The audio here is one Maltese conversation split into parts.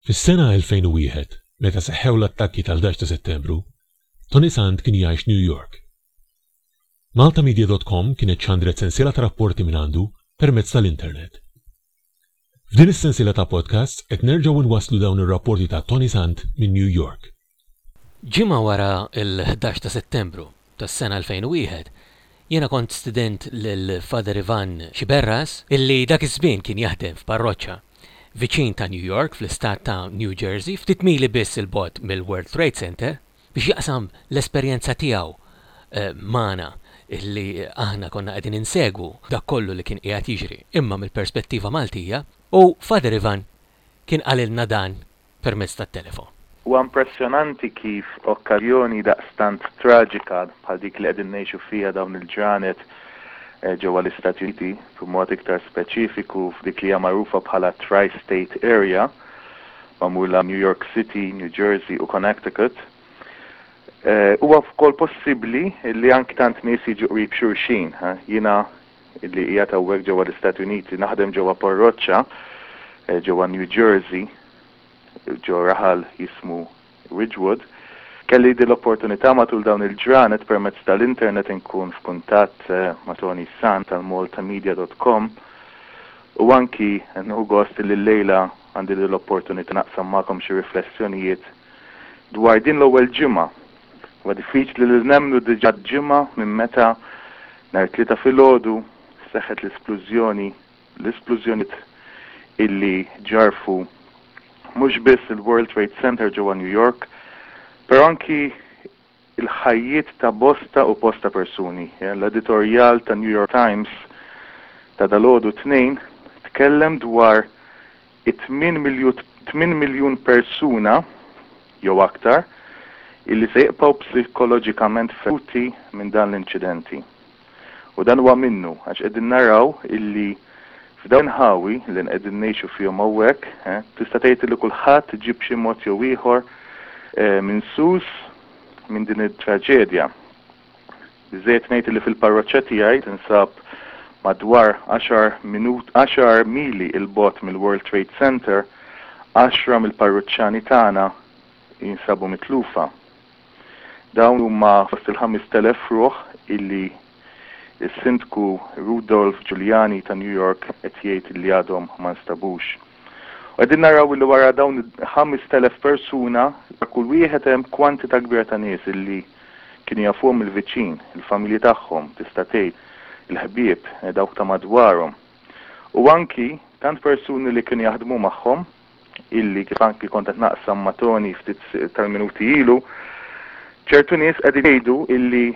Fis-sena 2001, meta seħħew l-attakki tal-11 ta' Settembru, Tony Sant kien jgħix New York. Maltamedia dot com kienet xandret sensiela ta' rapporti mingħandu permezz tal-internet. F'din is-sensiela ta' podcasts qed nerġgħu nwasslu dawn ir-rapporti ta' Tony Sant minn New York. Ġimgħa wara l-ħdax ta' Settembru tas-sena 2001, jiena kont student lil Father Ivan Sciberras, illi dak iż-żmien kien jaħdem f'parroċċa viċin ta' New York fl-istat ta' New Jersey, ftit mili biss 'il bogħod mill-World Trade Center, biex jaqsam l-esperjenza tiegħu magħna illi aħna konna qegħdin insegwu dak kollu li kien qiegħed jiġri, imma mill-perspettiva Maltija. U Father Ivan Kien qalilna dan permezz tat-telefon. Huwa impressjonanti kif okkarjoni daqstant traġika bħal dik li qegħdin ngħixu fiha dawn il-ġranet ġewwa l-Istati Uniti, b'mod iktar speċifiku f'dik li hija magħrufa bħala Tri-State Area, magħmula New York City, New Jersey u Connecticut, huwa wkoll possibbli li anki tant nies jiġu qrib xulxin. Jiena li qiegħed hawnhekk ġewwa l-Istati Uniti, naħdem ġewwa parroċċa eh, ġewwa New Jersey, ġo raħal jismu Ridgewood. Kelli din l-opportunità matul dawn il-ġranet permezz tal-internet inkun f'kuntatt eh, ma' Tony San tal-maltamedia.com u anki nħu gost li l-lejla għandi din l-opportunità naqsam magħkom xi riflessjonijiet dwar din l-ewwel ġimgħa Huwa diffiċli li nemmnu diġà ġimgħa minn meta, nhar it-Tlieta filgħodu, seħħet l-isplużjoni, l-isplużjonijiet illi ġarrfu mhux biss il-World Trade Center ġewwa New York, però anki l-ħajjiet ta' bosta u bosta persuni. L-editorjal tan-New York Times ta' dalgħodu t-Tnejn tkellem dwar It-tmien miljun persuna jew aktar illi se jibqgħu psikoloġikament feruti minn dan l-inċidenti. U dan huwa minnu għax qegħdin naraw illi f'dawn l-inħawi li nqegħdin ngħixu fihom hawnhekk tista' tgħid illi kulħadd ġie b'xi mod jew ieħor minsus minn din it-traġedja. Biżżejjed ngħid li fil-parroċċa tiegħi tinsab madwar għaxar minut għaxar mili 'l bogħod mill-World Trade Center, għaxra mill-parruċċani tagħna jinsabu mitlufa. Dawn huma fost il-ħamest elef ruħ illi s-Sindku Rudolph Giuliani ta' New York qed jgħid illi għadhom ma nstabux. U qegħdin naraw illi wara dawn il-ħamest elef persuna, ta' kull wieħed hemm kwantità kbira ta' nies illi kienu jafuhom mill-viċin, il-familji tagħhom, tista' tgħid, il-ħbieb, dawk ta' madwarhom. U anki tant persuni li kienu jaħdmu magħhom, illi kif anki kont qed naqsam ma' Tony ftit tal-minuti ilu, ċertu nies qegħdin jgħidu illi,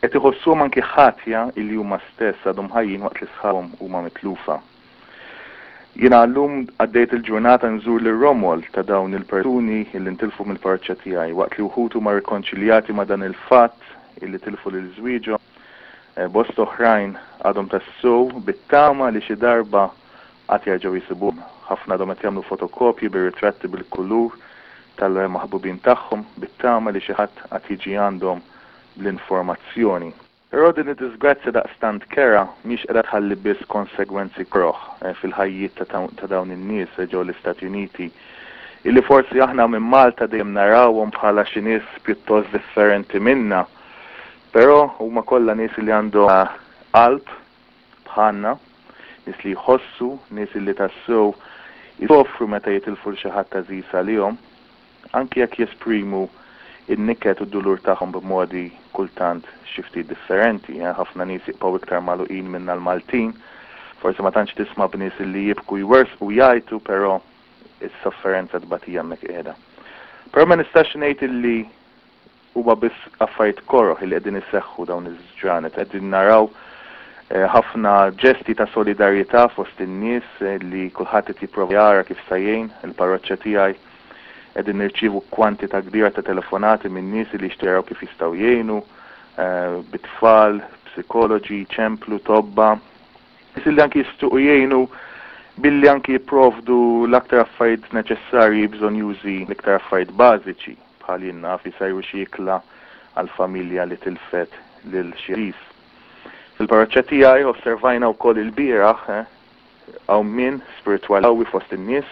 Qed iħossuhom anki ħatja illi huma stess għadhom ħajjin waqt li sħabhom huma mitlufa. Jiena llum qaddejt il-ġurnata nżur lir-romol ta' dawn il-persuni illi ntilfu mill-parroċċa tiegħi, waqt li wħud huma rrikonċiljati ma' dan il-fatt illi tilfu lil żwieġhom, bosta oħrajn għadhom tassew bit-tama li xi darba għad jerġgħu jisibuhom. Ħafna għadhom qed jagħmlu fotokopji bir-ritratti bil-kulur tal-maħbubin tagħhom, bit-tama li xi ħadd għad jiġi għandhom bl-informazzjoni. Però din id-diżgrazzja daqstant kerha mhix qiegħda tħalli biss konsegwenzi kerh fil-ħajjiet ta' dawn in-nies ġol-Istati Uniti, illi forsi aħna minn Malta dejjem narawhom bħala xi nies pjuttost differenti minna, però huma kollha nies li għandhom qalb bħalna, nies li jħossu, nies illi tassew isofru meta jitilfu 'l xi ħadd għażiż għalihom, anki jekk jesprimu n-niket u d-dulur tagħhom b'modi kultant xi ftit differenti. Ħafna nies jibqgħu iktar magħluqin minna l-Maltin. Forsi ma tantx tisma' b'nies illi jibku, jwerżqu u jgħajtu, però s-sofferenza, t-tbatija hemmhekk qiegħda. Però ma nistax ngħid illi Huma biss affarijiet koroh li qegħdin iseħħu dawn iż-ġranet. Qegħdin naraw ħafna ġesti ta' solidarjità fost in-nies li kulħadd qed jipprova jara kif sa jgħin. Il-parroċċa tiegħi qegħdin nirċievu kwantità kbira ta' telefonati minn nies li jixtiequ jaraw kif jistgħu jgħinu, bi tfal, psikoloġi, ċemplu, tobba. Nies li anki jixtiequ jgħinu billi anki jipprovdu l-aktar affarijiet neċessarji bżonjużi, l-iktar affarijiet bażiċi. bħal jien naf, isajru xi ikla għall-familja li tilfet lil xi għażiż. Fil-parroċċa tiegħi osservajna wkoll ilbieraħ hawn min spiritwali qawwi fost in-nies.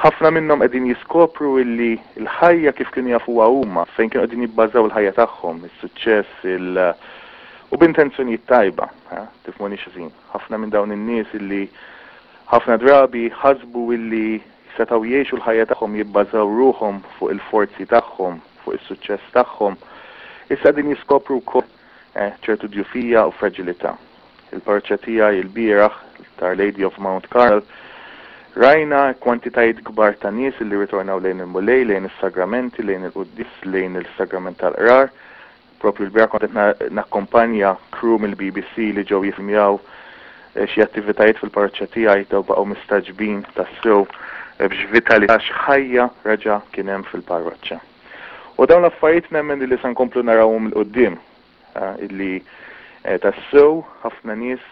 Ħafna minnhom qegħdin jiskopru illi l-ħajja kif kienu jafuha huma, fejn kienu qegħdin jibbażaw il-ħajja tagħhom, is-suċċess, il. U b'intenzjonijiet tajba, tifhmunix ħżin. Ħafna minn dawn in-nies illi ħafna drabi ħasbu illi setgħu jgħixu l-ħajja tagħhom jibbażaw ruħhom fuq il-forzi tagħhom, fuq is-suċċess tagħhom, issa qegħdin jiskopru wkoll ċertu djufija u fraġilità. Il-parroċċa tiegħi ilbieraħ, l-Our Lady of Mount Carmel, rajna kwantitajiet kbar ta' nies illi rritornaw lejn il-Mulej, lejn is-Sagramenti, lejn il-Quddies, lejn il-Sagrament tal-Qrar, Proprju l-bieraħ kont qed nakkumpanja crew mill-BBC li ġew jiffilmjaw xi attivitajiet fil-parroċċa tiegħi. Dawn baqgħu mistagħġbin tassew b'x'vitalità, x'ħajja reġa' kien hemm fil-parroċċa. U dawn l-affarijiet nemmen illi se nkomplu narawhom 'il quddiem, illi tassew ħafna nies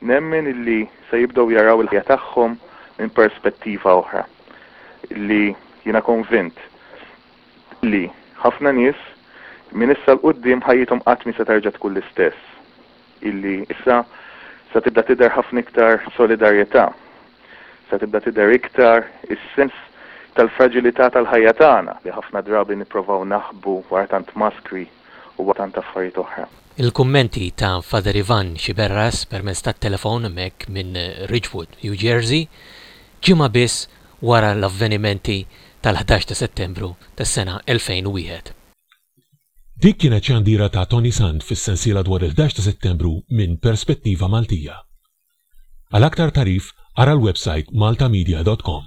nemmen illi se jibdew jaraw il-ħajja tagħhom minn perspettiva oħra, illi jiena konvint li, ħafna nies, minn issa 'l quddiem ħajjithom qatt mhi se terġa' tkun l-istess, illi issa se tibda tidher ħafna iktar solidarjetà, se tibda tidher iktar is-sens tal-fraġilità tal-ħajja tagħna li ħafna drabi nipprovaw naħbu wara tant maskri u wara tant affarijiet oħra. Il-kummenti ta' Father Ivan Sciberras permezz tat-telefon hemmhekk minn Ridgewood, New Jersey, ġimgħa biss wara l-avvenimenti tal-ħdax ta' Settembru tas-sena 2001. Dik kienet xandira ta' Toni Sant fis-sensiela dwar il-ħdax ta' Settembru minn perspettiva Maltija. Għal aktar tagħrif ara l-websajt maltamedia dot com.